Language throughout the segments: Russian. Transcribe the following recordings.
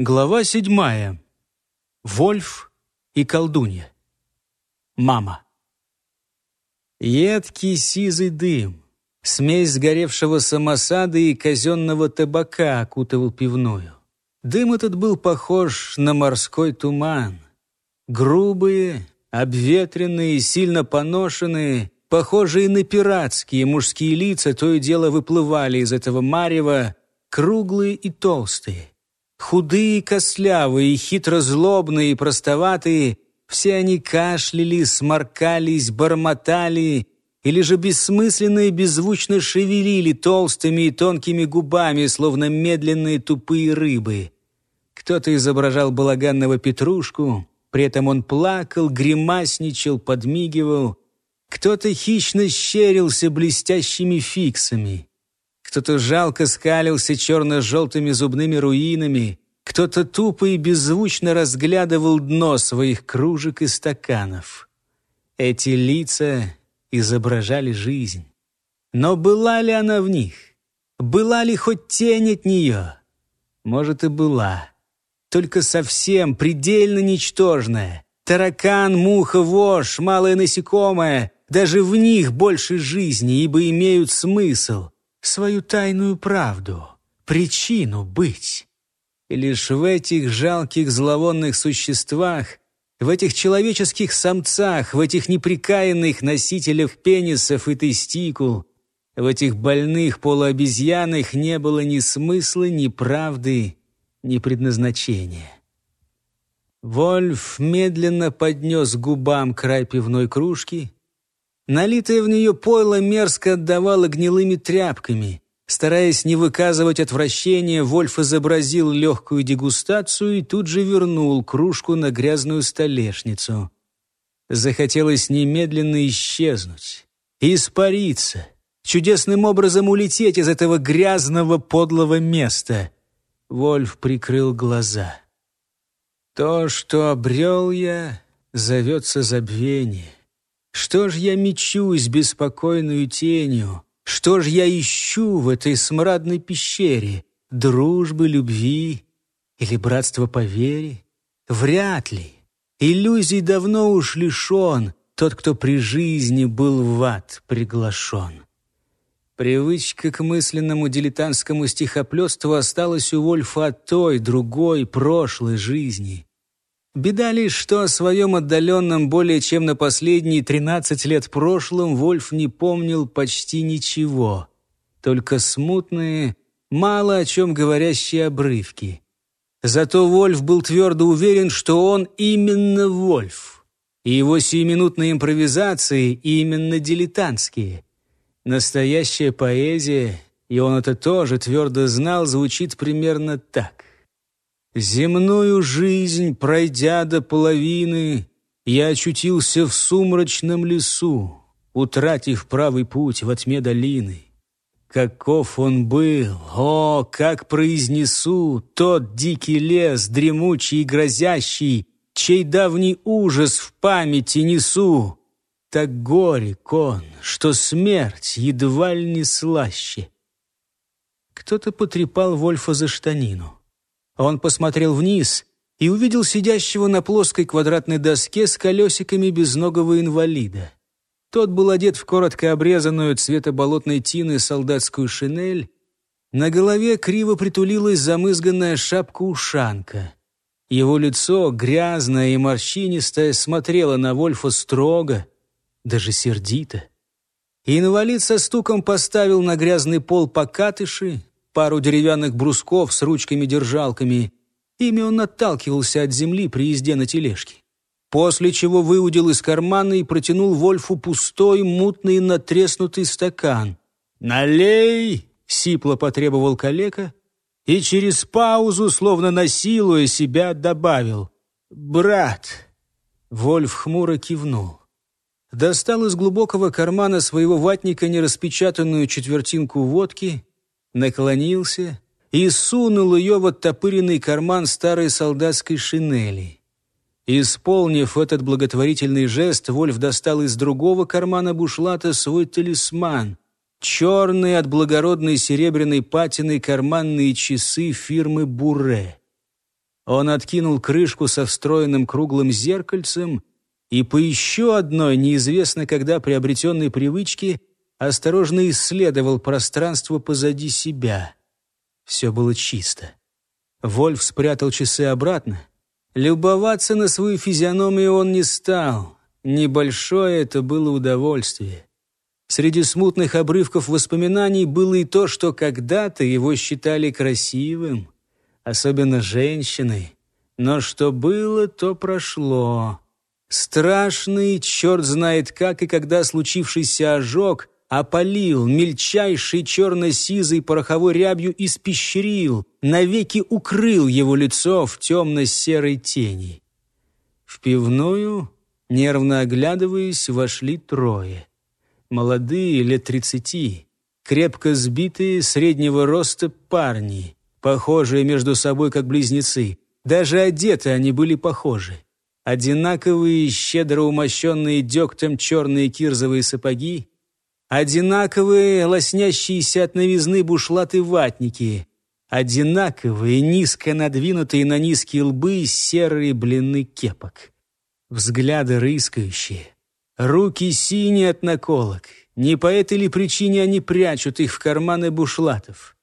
Глава седьмая. Вольф и колдунья. Мама. Едкий сизый дым, смесь сгоревшего самосада и казенного табака окутывал пивную. Дым этот был похож на морской туман. Грубые, обветренные, сильно поношенные, похожие на пиратские мужские лица, то и дело выплывали из этого марева, круглые и толстые. Худые, костлявые, хитро злобные и простоватые, все они кашляли, сморкались, бормотали или же бессмысленно и беззвучно шевелили толстыми и тонкими губами, словно медленные тупые рыбы. Кто-то изображал балаганного Петрушку, при этом он плакал, гримасничал, подмигивал. Кто-то хищно щерился блестящими фиксами. Кто-то жалко скалился черно-желтыми зубными руинами, кто-то тупо и беззвучно разглядывал дно своих кружек и стаканов. Эти лица изображали жизнь. Но была ли она в них? Была ли хоть тень от нее? Может, и была. Только совсем предельно ничтожная. Таракан, муха, вошь, малое насекомое. Даже в них больше жизни, ибо имеют смысл — свою тайную правду, причину быть. И лишь в этих жалких зловонных существах, в этих человеческих самцах, в этих неприкаянных носителях пенисов и тестикул, в этих больных полуобезьянах не было ни смысла, ни правды, ни предназначения. Вольф медленно поднес губам край пивной кружки — Налитое в нее пойло мерзко отдавало гнилыми тряпками. Стараясь не выказывать отвращения, Вольф изобразил легкую дегустацию и тут же вернул кружку на грязную столешницу. Захотелось немедленно исчезнуть, испариться, чудесным образом улететь из этого грязного подлого места. Вольф прикрыл глаза. То, что обрел я, зовется забвение. Что ж я мечусь беспокойную тенью? Что ж я ищу в этой смрадной пещере? Дружбы, любви или братства по вере? Вряд ли. Иллюзий давно уж лишен тот, кто при жизни был в ад приглашен. Привычка к мысленному дилетантскому стихоплетству осталась у Вольфа от той, другой, прошлой жизни. Беда лишь, что о своем отдаленном более чем на последние 13 лет прошлом Вольф не помнил почти ничего. Только смутные, мало о чем говорящие обрывки. Зато Вольф был твердо уверен, что он именно Вольф. И его сиюминутные импровизации именно дилетантские. Настоящая поэзия, и он это тоже твердо знал, звучит примерно так. Земную жизнь, пройдя до половины, я очутился в сумрачном лесу, утратив правый путь во тьме долины. Каков он был, о, как произнесу тот дикий лес, дремучий и грозящий, чей давний ужас в памяти несу. Так горек он, что смерть едва ли не слаще. Кто-то потрепал Вольфа за штанину. Он посмотрел вниз и увидел сидящего на плоской квадратной доске с колесиками безногого инвалида. Тот был одет в коротко обрезанную цвета болотной тины солдатскую шинель. На голове криво притулилась замызганная шапка-ушанка. Его лицо, грязное и морщинистое, смотрело на Вольфа строго, даже сердито. Инвалид со стуком поставил на грязный пол покатыши, пару деревянных брусков с ручками-держалками. Ими он отталкивался от земли при езде на тележке. После чего выудил из кармана и протянул Вольфу пустой, мутный, натреснутый стакан. «Налей!» — сипло потребовал калека и через паузу, словно насилуя себя, добавил. «Брат!» Вольф хмуро кивнул. Достал из глубокого кармана своего ватника нераспечатанную четвертинку водки наклонился и сунул ее в оттопыренный карман старой солдатской шинели. Исполнив этот благотворительный жест, Вольф достал из другого кармана бушлата свой талисман — черные от благородной серебряной патины карманные часы фирмы «Буре». Он откинул крышку со встроенным круглым зеркальцем и по еще одной, неизвестно когда приобретенной привычке, осторожно исследовал пространство позади себя. Все было чисто. Вольф спрятал часы обратно. Любоваться на свою физиономию он не стал. Небольшое это было удовольствие. Среди смутных обрывков воспоминаний было и то, что когда-то его считали красивым, особенно женщины. Но что было, то прошло. Страшный, черт знает как и когда случившийся ожог опалил мельчайшей черно-сизой пороховой рябью испещрил, навеки укрыл его лицо в темно-серой тени. В пивную, нервно оглядываясь, вошли трое. Молодые, лет тридцати, крепко сбитые, среднего роста парни, похожие между собой как близнецы. Даже одеты они были похожи. Одинаковые, щедро умощенные дегтем черные кирзовые сапоги, одинаковые, лоснящиеся от новизны бушлаты-ватники, одинаковые, низко надвинутые на низкие лбы серые блины кепок. Взгляды рыскающие, руки синие от наколок. Не по этой ли причине они прячут их в карманы бушлатов?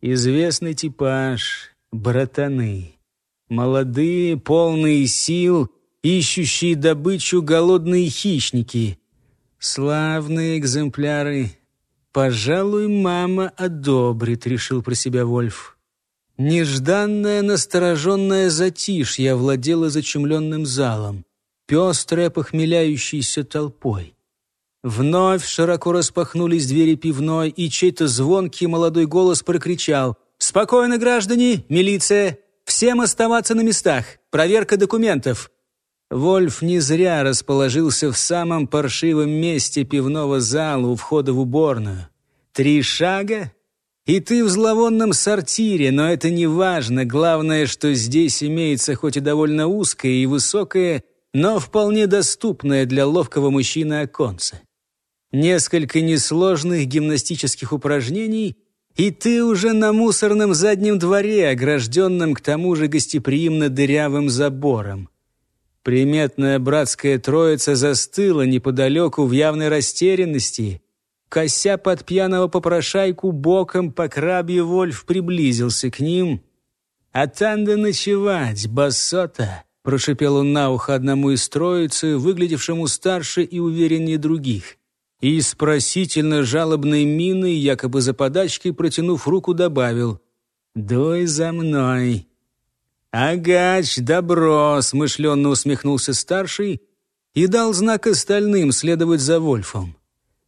Известный типаж, братаны. Молодые, полные сил, ищущие добычу голодные хищники. Славные экземпляры. Пожалуй, мама одобрит, решил про себя Вольф. Нежданное настороженное затишье овладело зачумленным залом, пестрая похмеляющейся толпой. Вновь широко распахнулись двери пивной, и чей-то звонкий молодой голос прокричал «Спокойно, граждане! Милиция! Всем оставаться на местах! Проверка документов!» Вольф не зря расположился в самом паршивом месте пивного зала у входа в уборную. Три шага, и ты в зловонном сортире, но это не важно. Главное, что здесь имеется хоть и довольно узкое и высокое, но вполне доступное для ловкого мужчины оконце. Несколько несложных гимнастических упражнений, и ты уже на мусорном заднем дворе, огражденном к тому же гостеприимно дырявым забором. Приметная братская троица застыла неподалеку в явной растерянности. Кося под пьяного попрошайку боком по крабье Вольф приблизился к ним. «А танда ночевать, басота!» — прошипел он на ухо одному из троицы, выглядевшему старше и увереннее других. И с просительно жалобной миной, якобы за подачкой, протянув руку, добавил «Дуй за мной!» «Агач, добро!» — смышленно усмехнулся старший и дал знак остальным следовать за Вольфом.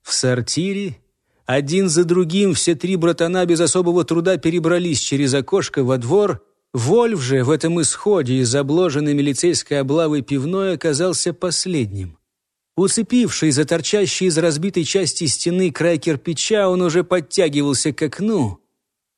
В сортире один за другим все три братана без особого труда перебрались через окошко во двор. Вольф же в этом исходе из обложенной милицейской облавой пивной оказался последним. Уцепивший за торчащий из разбитой части стены край кирпича, он уже подтягивался к окну,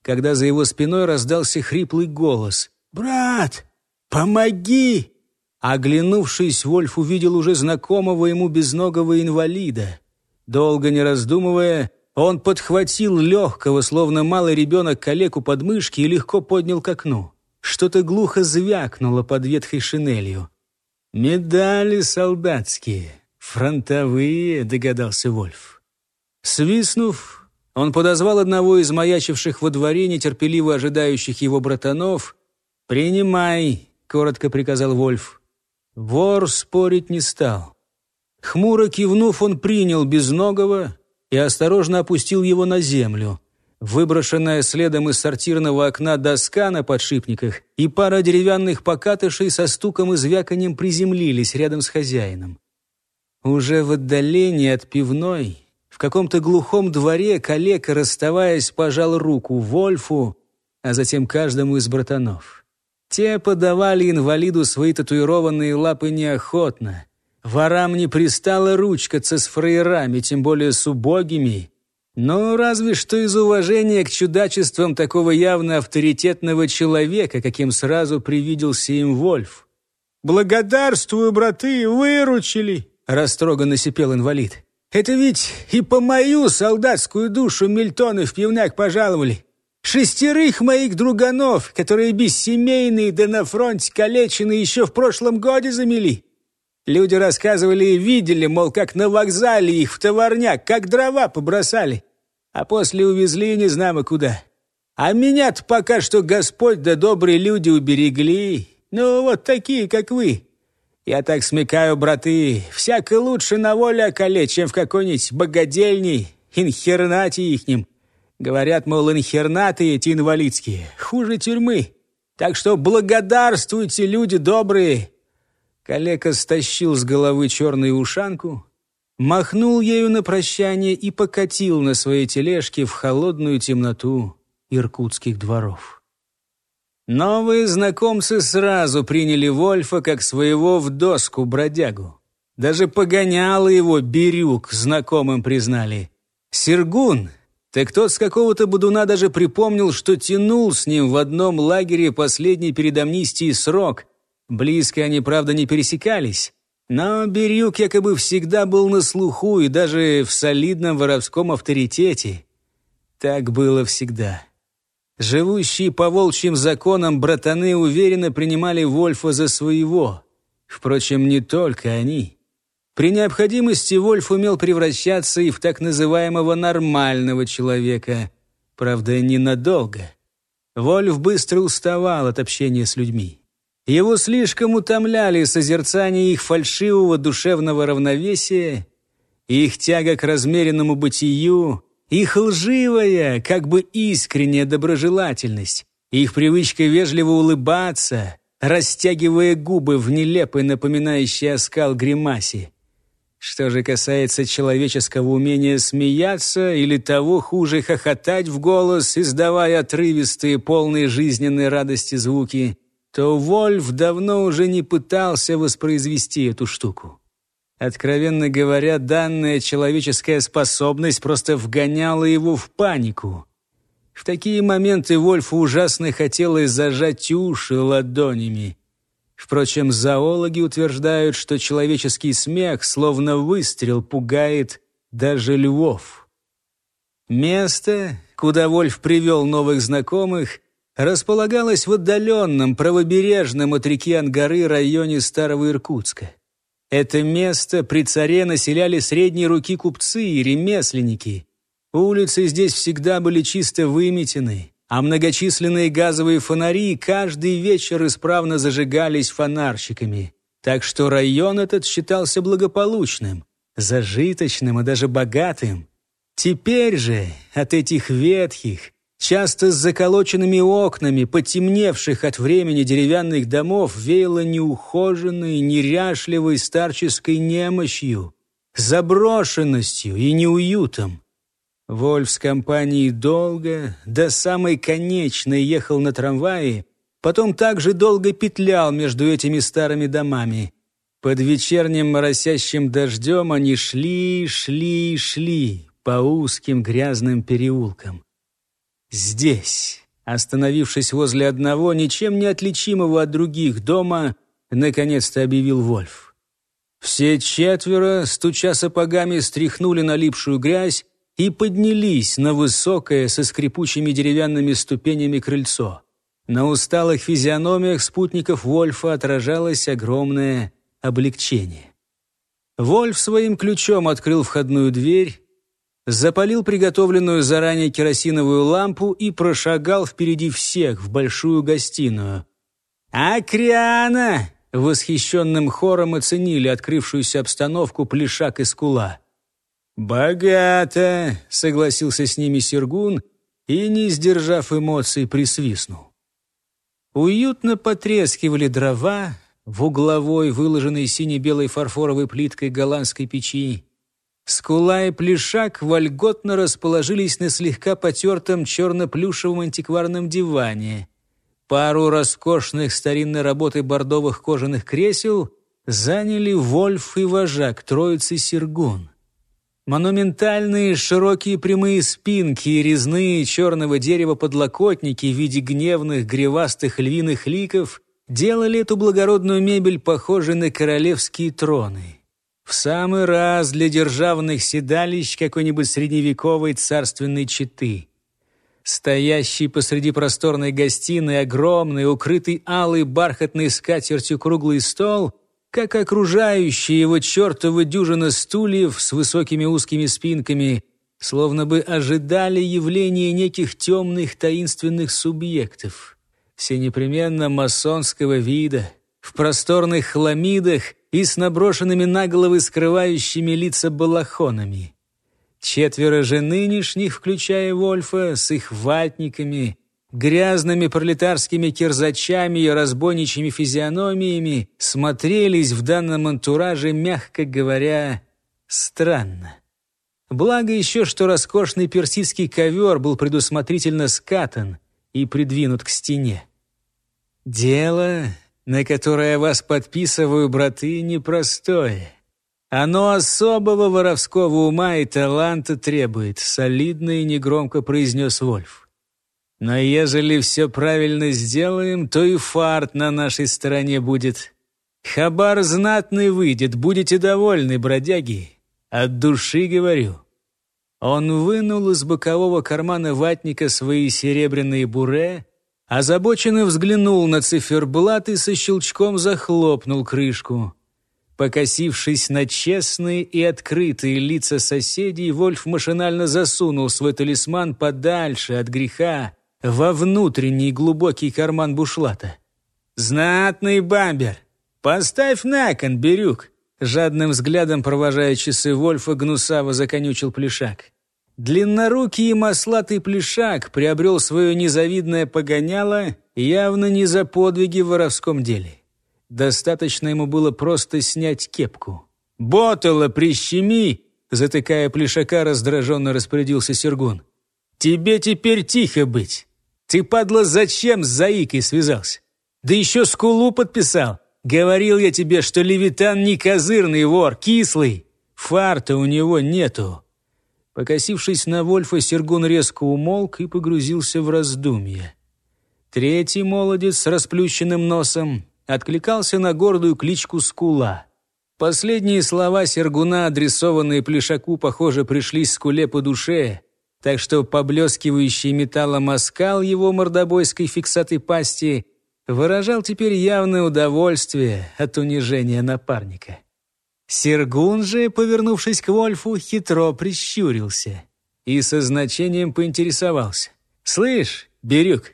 когда за его спиной раздался хриплый голос. «Брат, помоги!» Оглянувшись, Вольф увидел уже знакомого ему безногого инвалида. Долго не раздумывая, он подхватил легкого, словно малый ребенок, калеку под мышки и легко поднял к окну. Что-то глухо звякнуло под ветхой шинелью. «Медали солдатские, фронтовые», — догадался Вольф. Свистнув, он подозвал одного из маячивших во дворе нетерпеливо ожидающих его братанов «Принимай», — коротко приказал Вольф. Вор спорить не стал. Хмуро кивнув, он принял безногого и осторожно опустил его на землю. Выброшенная следом из сортирного окна доска на подшипниках и пара деревянных покатышей со стуком и звяканием приземлились рядом с хозяином. Уже в отдалении от пивной, в каком-то глухом дворе, калека, расставаясь, пожал руку Вольфу, а затем каждому из братанов. Те подавали инвалиду свои татуированные лапы неохотно. Ворам не пристало ручкаться с фраерами, тем более с убогими. Но разве что из уважения к чудачествам такого явно авторитетного человека, каким сразу привиделся им Вольф. «Благодарствую, браты, выручили!» — растроганно сипел инвалид. «Это ведь и по мою солдатскую душу Мильтоны в пивняк пожаловали. Шестерых моих друганов, которые бессемейные да на фронте калечены еще в прошлом годе замели. Люди рассказывали и видели, мол, как на вокзале их в товарняк, как дрова побросали. А после увезли не знамо куда. А меня-то пока что Господь да добрые люди уберегли. Ну, вот такие, как вы. Я так смекаю, браты, всяко лучше на воле околеть, чем в какой-нибудь богадельне, инхернате ихнем. Говорят, мол, инхернаты эти инвалидские, хуже тюрьмы. Так что благодарствуйте, люди добрые. Калека стащил с головы черную ушанку, махнул ею на прощание и покатил на своей тележке в холодную темноту иркутских дворов. Новые знакомцы сразу приняли Вольфа как своего в доску бродягу. Даже погоняло его Бирюк знакомым признали. Сергун, так тот с какого-то будуна даже припомнил, что тянул с ним в одном лагере последний перед амнистией срок. Близко они, правда, не пересекались. Но Бирюк якобы всегда был на слуху и даже в солидном воровском авторитете. Так было всегда. Живущие по волчьим законам братаны уверенно принимали Вольфа за своего. Впрочем, не только они. При необходимости Вольф умел превращаться и в так называемого нормального человека. Правда, ненадолго. Вольф быстро уставал от общения с людьми. Его слишком утомляли созерцание их фальшивого душевного равновесия, их тяга к размеренному бытию, их лживая, как бы искренняя доброжелательность, их привычка вежливо улыбаться, растягивая губы в нелепой, напоминающей оскал гримасе. Что же касается человеческого умения смеяться или того хуже хохотать в голос, издавая отрывистые, полные жизненной радости звуки, то Вольф давно уже не пытался воспроизвести эту штуку. Откровенно говоря, данная человеческая способность просто вгоняла его в панику. В такие моменты Вольфу ужасно хотелось зажать уши ладонями. Впрочем, зоологи утверждают, что человеческий смех, словно выстрел, пугает даже львов. Место, куда Вольф привел новых знакомых, располагалось в отдаленном правобережном от реки Ангары районе Старого Иркутска. Это место при царе населяли средние руки купцы и ремесленники. Улицы здесь всегда были чисто выметены, а многочисленные газовые фонари каждый вечер исправно зажигались фонарщиками. Так что район этот считался благополучным, зажиточным и даже богатым. Теперь же от этих ветхих, Часто с заколоченными окнами, потемневших от времени деревянных домов, веяло неухоженной, неряшливой старческой немощью, заброшенностью и неуютом. Вольф с компанией долго, до самой конечной ехал на трамвае, потом также долго петлял между этими старыми домами. Под вечерним моросящим дождем они шли, шли, шли по узким грязным переулкам. Здесь, остановившись возле одного, ничем не отличимого от других дома, наконец-то объявил Вольф. Все четверо, стуча сапогами, стряхнули налипшую грязь и поднялись на высокое со скрипучими деревянными ступенями крыльцо. На усталых физиономиях спутников Вольфа отражалось огромное облегчение. Вольф своим ключом открыл входную дверь, запалил приготовленную заранее керосиновую лампу и прошагал впереди всех в большую гостиную. «Акриана!» — восхищенным хором оценили открывшуюся обстановку Плешак и Скула. «Богато!» — согласился с ними Сергун и, не сдержав эмоций, присвистнул. Уютно потрескивали дрова в угловой, выложенной сине-белой фарфоровой плиткой голландской печи. Скула и Плешак вольготно расположились на слегка потертом черно-плюшевом антикварном диване. Пару роскошных старинной работы бордовых кожаных кресел заняли Вольф и вожак троицы Сергун. Монументальные широкие прямые спинки и резные черного дерева подлокотники в виде гневных гривастых львиных ликов делали эту благородную мебель похожей на королевские троны. В самый раз для державных седалищ какой-нибудь средневековой царственной четы. Стоящий посреди просторной гостиной огромный, укрытый алой бархатной скатертью круглый стол, как окружающие его чертовы дюжина стульев с высокими узкими спинками, словно бы ожидали явления неких темных таинственных субъектов. Все непременно масонского вида, в просторных хламидах и с наброшенными на головы скрывающими лица балахонами. Четверо же нынешних, включая Вольфа, с их ватниками, грязными пролетарскими кирзачами и разбойничьими физиономиями, смотрелись в данном антураже, мягко говоря, странно. Благо еще, что роскошный персидский ковер был предусмотрительно скатан и придвинут к стене. «Дело, на которое вас подписываю, браты, непростое», оно особого воровского ума и таланта требует, солидно и негромко произнес Вольф. Но ежели все правильно сделаем, то и фарт на нашей стороне будет. Хабар знатный выйдет, будете довольны, бродяги. От души говорю. Он вынул из бокового кармана ватника свои серебряные буре, озабоченно взглянул на циферблат и со щелчком захлопнул крышку. Покосившись на честные и открытые лица соседей, Вольф машинально засунул свой талисман подальше от греха, во внутренний глубокий карман бушлата. «Знатный бамбер! Поставь на кон, Бирюк!» Жадным взглядом, провожая часы Вольфа, гнусаво законючил Плешак. Длиннорукий и маслатый Плешак приобрел свое незавидное погоняло явно не за подвиги в воровском деле. Достаточно ему было просто снять кепку. «Ботала прищеми!» Затыкая плешака, раздраженно распорядился Сергун. «Тебе теперь тихо быть. Ты, падла, зачем с Заикой связался? Да еще скулу подписал. Говорил я тебе, что Левитан не козырный вор, кислый. Фарта у него нету». Покосившись на Вольфа, Сергун резко умолк и погрузился в раздумья. Третий молодец с расплющенным носом откликался на гордую кличку Скула. Последние слова Сергуна, адресованные Плешаку, похоже, пришлись Скуле по душе, так что поблескивающий металлом оскал его мордобойской фиксатой пасти выражал теперь явное удовольствие от унижения напарника. Сергун же, повернувшись к Вольфу, хитро прищурился и со значением поинтересовался. «Слышь, Бирюк,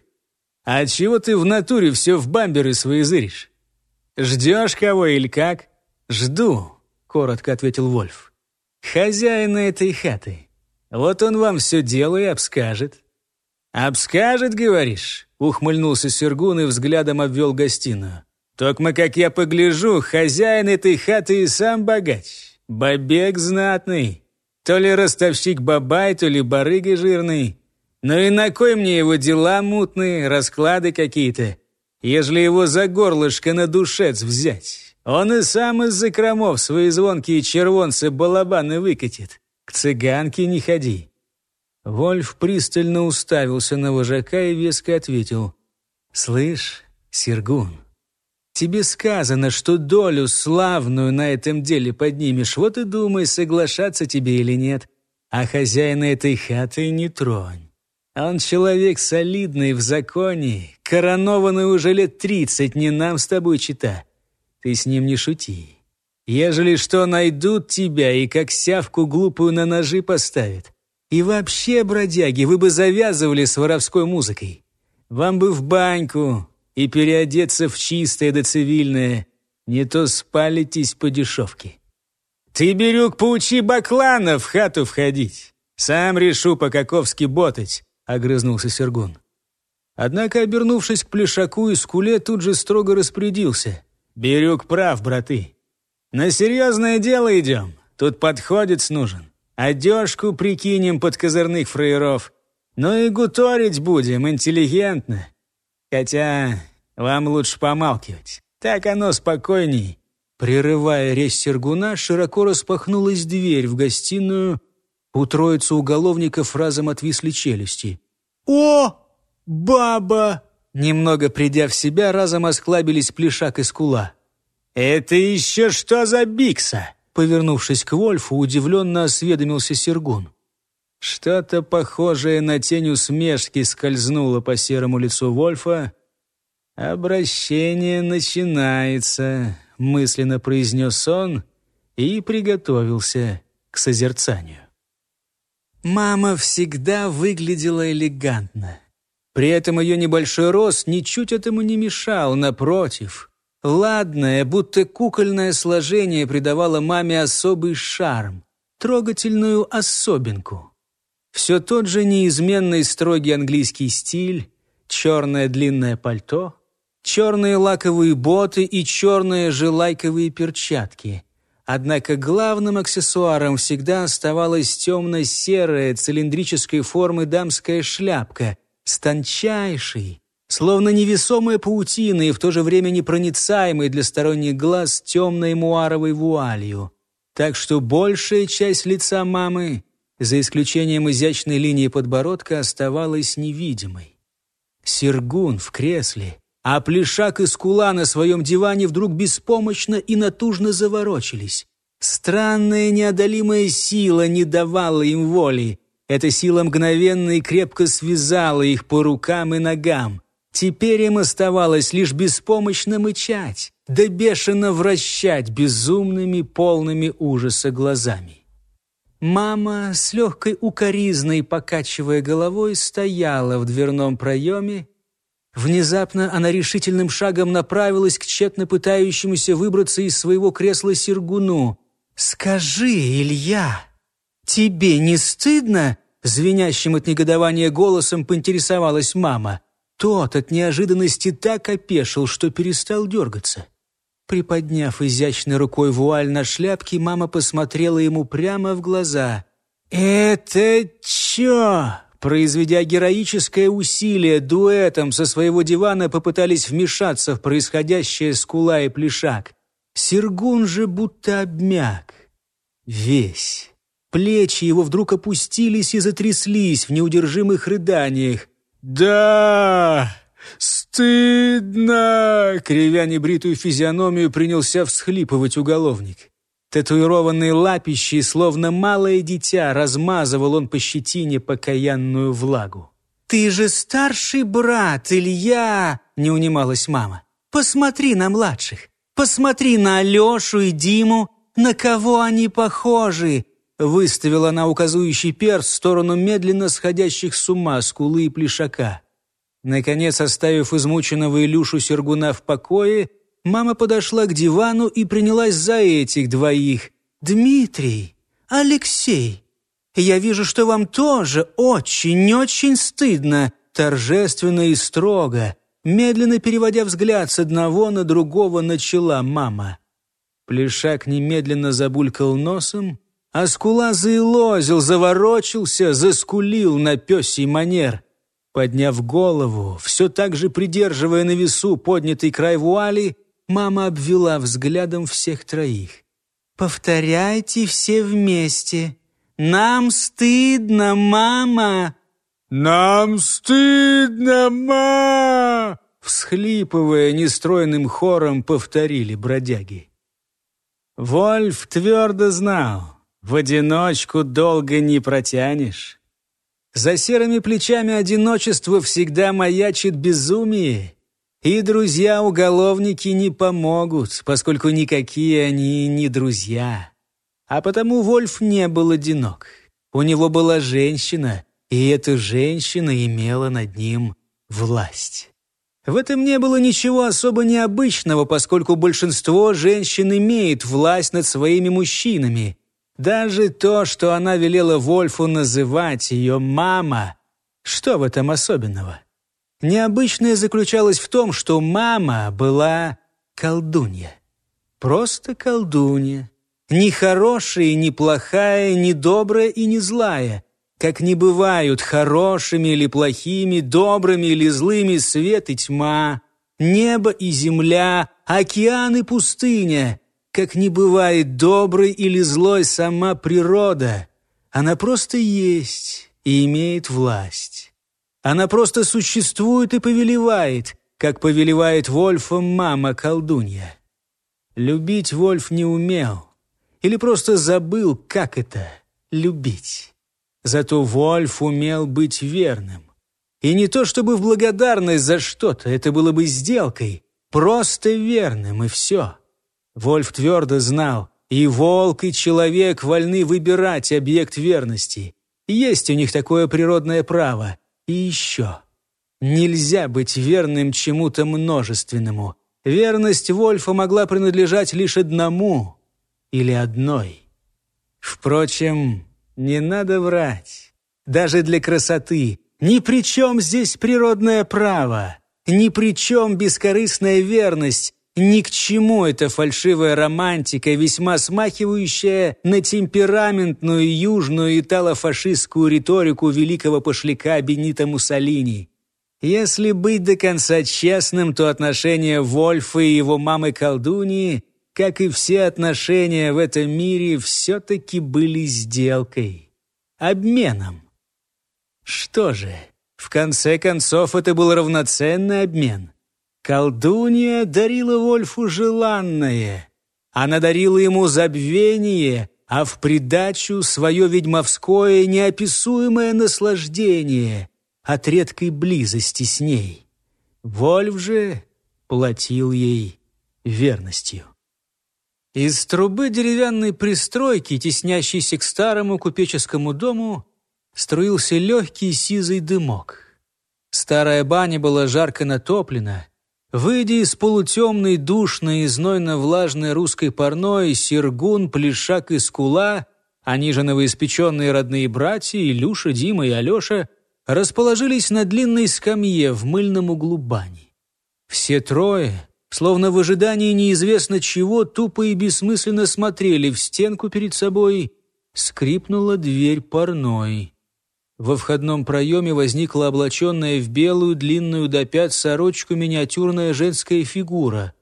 «А чего ты в натуре все в бамберы свои зыришь? Ждешь кого или как?» «Жду», — коротко ответил Вольф. «Хозяина этой хаты. Вот он вам все дело и обскажет». «Обскажет, говоришь?» — ухмыльнулся Сергун и взглядом обвел гостиную. «Токма, как я погляжу, хозяин этой хаты и сам богач. Бабек знатный. То ли ростовщик бабай, то ли барыга жирный. Ну и на кой мне его дела мутные, расклады какие-то, ежели его за горлышко на душец взять? Он и сам из закромов свои звонкие червонцы балабаны выкатит. К цыганке не ходи». Вольф пристально уставился на вожака и веско ответил. «Слышь, Сергун, тебе сказано, что долю славную на этом деле поднимешь, вот и думай, соглашаться тебе или нет. А хозяина этой хаты не тронь. Он человек солидный в законе, коронованный уже лет тридцать, не нам с тобой чита. Ты с ним не шути. Ежели что, найдут тебя и как сявку глупую на ножи поставят. И вообще, бродяги, вы бы завязывали с воровской музыкой. Вам бы в баньку и переодеться в чистое да цивильное. Не то спалитесь по дешевке. Ты, Бирюк, поучи Баклана в хату входить. Сам решу по-каковски ботать огрызнулся Сергун. Однако, обернувшись к Плешаку и Скуле, тут же строго распорядился. «Бирюк прав, браты. На серьезное дело идем. Тут подходец нужен. Одежку прикинем под козырных фраеров. Ну и гуторить будем интеллигентно. Хотя вам лучше помалкивать. Так оно спокойней». Прерывая речь Сергуна, широко распахнулась дверь в гостиную, у троицы уголовников разом отвисли челюсти. «О, баба!» Немного придя в себя, разом осклабились плешак и скула. «Это еще что за бикса?» Повернувшись к Вольфу, удивленно осведомился Сергун. Что-то похожее на тень усмешки скользнуло по серому лицу Вольфа. «Обращение начинается», — мысленно произнес он и приготовился к созерцанию. Мама всегда выглядела элегантно. При этом ее небольшой рост ничуть этому не мешал, напротив. Ладное, будто кукольное сложение придавало маме особый шарм, трогательную особенку. Все тот же неизменный строгий английский стиль, черное длинное пальто, черные лаковые боты и черные же лайковые перчатки — Однако главным аксессуаром всегда оставалась темно-серая цилиндрической формы дамская шляпка с тончайшей, словно невесомая паутина и в то же время непроницаемой для сторонних глаз темной муаровой вуалью. Так что большая часть лица мамы, за исключением изящной линии подбородка, оставалась невидимой. Сергун в кресле — а Плешак и Скула на своем диване вдруг беспомощно и натужно заворочились. Странная неодолимая сила не давала им воли. Эта сила мгновенно и крепко связала их по рукам и ногам. Теперь им оставалось лишь беспомощно мычать, да бешено вращать безумными, полными ужаса глазами. Мама с легкой укоризной, покачивая головой, стояла в дверном проеме Внезапно она решительным шагом направилась к тщетно пытающемуся выбраться из своего кресла Сергуну. «Скажи, Илья, тебе не стыдно?» Звенящим от негодования голосом поинтересовалась мама. Тот от неожиданности так опешил, что перестал дергаться. Приподняв изящной рукой вуаль на шляпке, мама посмотрела ему прямо в глаза. «Это чё?» произведя героическое усилие, дуэтом со своего дивана попытались вмешаться в происходящее скула и плешак. Сергун же будто обмяк. Весь. Плечи его вдруг опустились и затряслись в неудержимых рыданиях. «Да! Стыдно!» Кривя небритую физиономию, принялся всхлипывать уголовник. Татуированный лапищей, словно малое дитя, размазывал он по щетине покаянную влагу. «Ты же старший брат, Илья!» — не унималась мама. «Посмотри на младших! Посмотри на Алешу и Диму! На кого они похожи!» Выставила она указующий перст в сторону медленно сходящих с ума скулы и плешака. Наконец, оставив измученного Илюшу Сергуна в покое, Мама подошла к дивану и принялась за этих двоих. «Дмитрий, Алексей, я вижу, что вам тоже очень-очень стыдно», торжественно и строго, медленно переводя взгляд с одного на другого, начала мама. Плешак немедленно забулькал носом, а скула заилозил, заворочился, заскулил на пёсий манер. Подняв голову, все так же придерживая на весу поднятый край вуали, Мама обвела взглядом всех троих. «Повторяйте все вместе. Нам стыдно, мама!» «Нам стыдно, ма!» Всхлипывая нестройным хором, повторили бродяги. Вольф твердо знал, в одиночку долго не протянешь. За серыми плечами одиночества всегда маячит безумие, и друзья-уголовники не помогут, поскольку никакие они не друзья. А потому Вольф не был одинок. У него была женщина, и эта женщина имела над ним власть. В этом не было ничего особо необычного, поскольку большинство женщин имеет власть над своими мужчинами. Даже то, что она велела Вольфу называть ее «мама», что в этом особенного? Необычное заключалось в том, что мама была колдунья. Просто колдунья. Ни хорошая, ни плохая, ни добрая и ни злая. Как не бывают хорошими или плохими, добрыми или злыми свет и тьма, небо и земля, океан и пустыня. Как не бывает доброй или злой сама природа. Она просто есть и имеет власть. Она просто существует и повелевает, как повелевает Вольфом мама-колдунья. Любить Вольф не умел. Или просто забыл, как это — любить. Зато Вольф умел быть верным. И не то чтобы в благодарность за что-то, это было бы сделкой, просто верным, и все. Вольф твердо знал, и волк, и человек вольны выбирать объект верности. Есть у них такое природное право. И еще. Нельзя быть верным чему-то множественному. Верность Вольфа могла принадлежать лишь одному или одной. Впрочем, не надо врать. Даже для красоты. Ни при чем здесь природное право. Ни при чем бескорыстная верность. Ни к чему эта фальшивая романтика, весьма смахивающая на темпераментную южную итало-фашистскую риторику великого пошляка Бенита Муссолини. Если быть до конца честным, то отношения Вольфа и его мамы-колдуньи, как и все отношения в этом мире, все-таки были сделкой, обменом. Что же, в конце концов, это был равноценный обмен. Колдунья дарила Вольфу желанное. Она дарила ему забвение, а в придачу свое ведьмовское неописуемое наслаждение от редкой близости с ней. Вольф же платил ей верностью. Из трубы деревянной пристройки, теснящейся к старому купеческому дому, струился легкий сизый дымок. Старая баня была жарко натоплена. Выйдя из полутемной, душной и знойно-влажной русской парной, Сергун, Плешак и Скула, они же новоиспеченные родные братья, Илюша, Дима и Алеша, расположились на длинной скамье в мыльном углу бани. Все трое, словно в ожидании неизвестно чего, тупо и бессмысленно смотрели в стенку перед собой. Скрипнула дверь парной. Во входном проеме возникла облаченная в белую, длинную до пят сорочку миниатюрная женская фигура.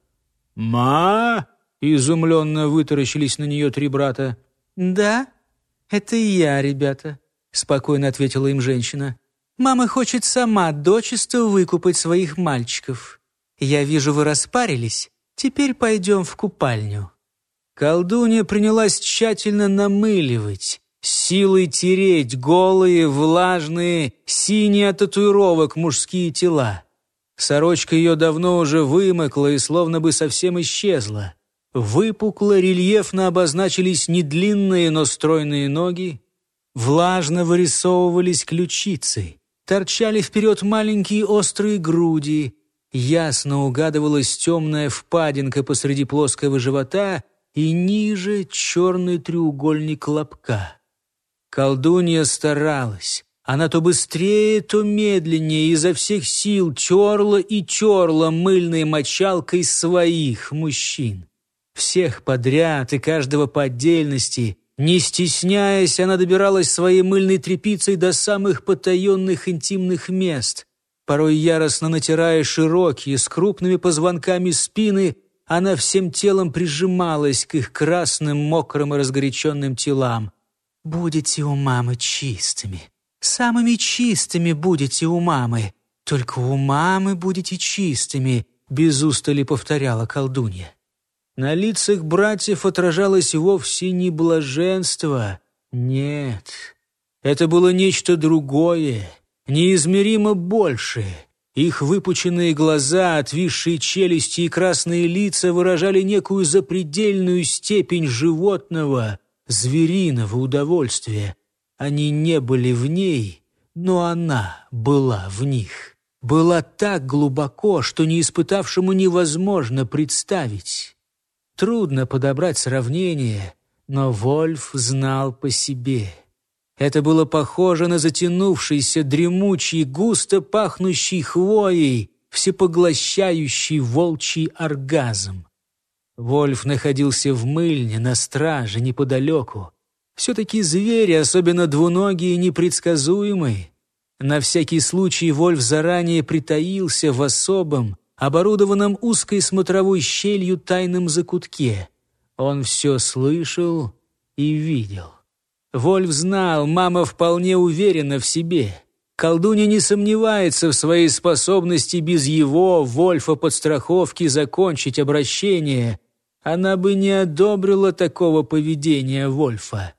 «Ма!» — изумленно вытаращились на нее три брата. «Да, это я, ребята», — спокойно ответила им женщина. «Мама хочет сама дочисто выкупать своих мальчиков. Я вижу, вы распарились. Теперь пойдем в купальню». Колдунья принялась тщательно намыливать, силой тереть голые, влажные, синие от татуировок мужские тела. Сорочка ее давно уже вымокла и словно бы совсем исчезла. Выпукло, рельефно обозначились не длинные, но стройные ноги. Влажно вырисовывались ключицы. Торчали вперед маленькие острые груди. Ясно угадывалась темная впадинка посреди плоского живота и ниже черный треугольник лобка. Колдунья старалась. Она то быстрее, то медленнее изо всех сил терла и терла мыльной мочалкой своих мужчин. Всех подряд и каждого по отдельности. Не стесняясь, она добиралась своей мыльной тряпицей до самых потаенных интимных мест. Порой яростно натирая широкие, с крупными позвонками спины, она всем телом прижималась к их красным, мокрым и разгоряченным телам. «Будете у мамы чистыми. Самыми чистыми будете у мамы. Только у мамы будете чистыми», — без устали повторяла колдунья. На лицах братьев отражалось вовсе не блаженство. Нет, это было нечто другое, неизмеримо большее. Их выпученные глаза, отвисшие челюсти и красные лица выражали некую запредельную степень животного, звериного удовольствия. Они не были в ней, но она была в них. Была так глубоко, что не испытавшему невозможно представить. Трудно подобрать сравнение, но Вольф знал по себе. Это было похоже на затянувшийся, дремучий, густо пахнущий хвоей, всепоглощающий волчий оргазм. Вольф находился в мыльне, на страже, неподалеку. Все-таки звери, особенно двуногие, непредсказуемы. На всякий случай Вольф заранее притаился в особом, оборудованном узкой смотровой щелью тайном закутке. Он все слышал и видел. Вольф знал, мама вполне уверена в себе. Колдунья не сомневается в своей способности без его, Вольфа, подстраховки закончить обращение, она бы не одобрила такого поведения Вольфа.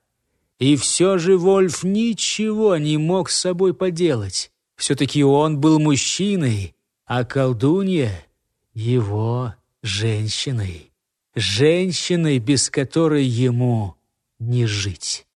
И все же Вольф ничего не мог с собой поделать. Все-таки он был мужчиной, а колдунья — его женщиной. Женщиной, без которой ему не жить.